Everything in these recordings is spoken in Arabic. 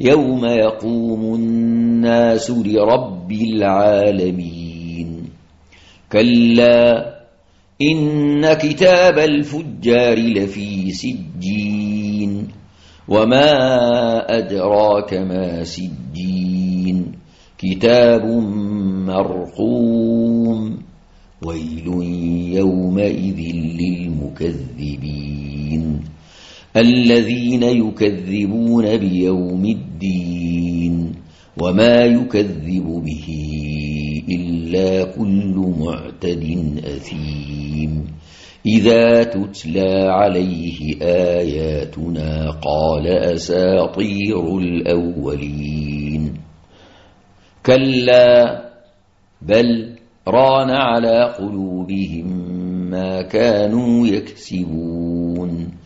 يوم يقوم الناس لرب العالمين كلا إن كتاب الفجار لفي سجين وما أدراك ما سجين كتاب مرقوم ويل يومئذ للمكذبين الذين يكذبون بيوم الدين وما يكذب به إلا كل معتد أثيم. إذا تتلى عليه آياتنا قال أساطير الأولين. كلا بل ران على قلوبهم ما كانوا يكسبون.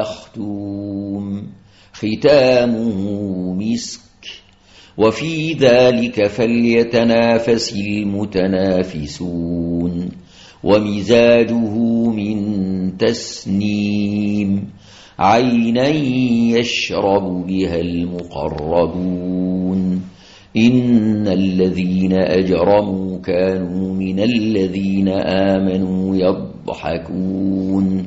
مختوم. ختامه مسك. وفي ذلك فليتنافس المتنافسون. ومزاجه من تسنيم. عينا يشرب بها المقربون. إن الذين أجرموا كانوا من الذين آمنوا يضحكون.